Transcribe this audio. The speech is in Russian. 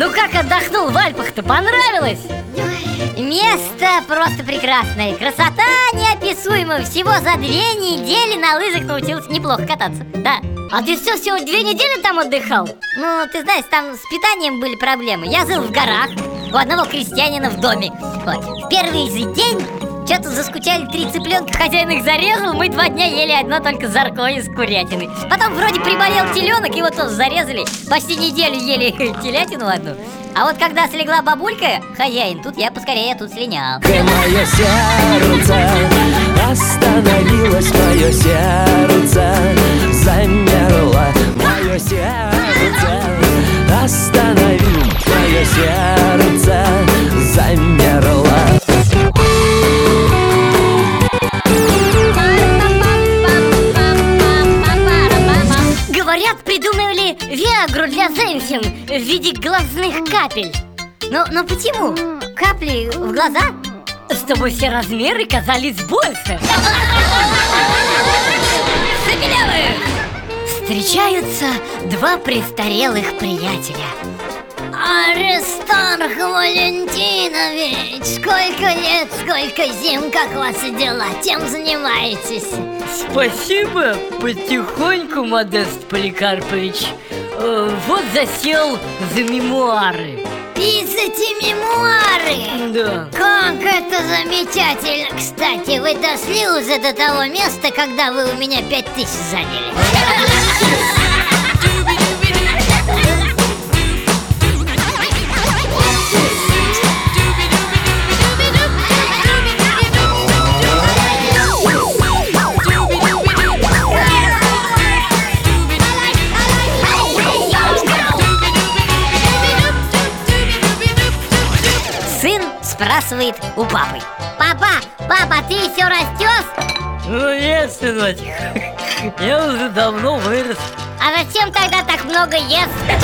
Ну как отдохнул в Альпах-то? Понравилось? Место просто прекрасное. Красота неописуемая. Всего за две недели на лыжах научился неплохо кататься. Да. А ты все всего две недели там отдыхал? Ну, ты знаешь, там с питанием были проблемы. Я жил в горах, у одного крестьянина в доме. Вот. Первый же день что-то заскучали три цыпленка, хозяин их зарезал Мы два дня ели одно только зарко из курятины. Потом вроде приболел теленок, его тоже зарезали Почти неделю ели телятину одну. А вот когда слегла бабулька, хозяин, тут я поскорее тут слинял. Ты мое сердце, остановилось мое сердце Замерло мое сердце. Остановил мое сердце Виагру для женщин в виде глазных капель Но, но почему? Капли в глаза? Чтобы все размеры казались больше Забелявых! Встречаются два престарелых приятеля Аристарх Валентинович, сколько лет, сколько зим, как ваши дела, тем занимаетесь? Спасибо, потихоньку, Модест Поликарпович Э, Вот засел за мемуары Пишите мемуары! Да Как это замечательно! Кстати, вы дошли уже до того места, когда вы у меня пять тысяч заняли. спрашивает у папы. Папа, папа, ты еще растешь? Ну нет, сыночек Я уже давно вырос А зачем тогда так много ест?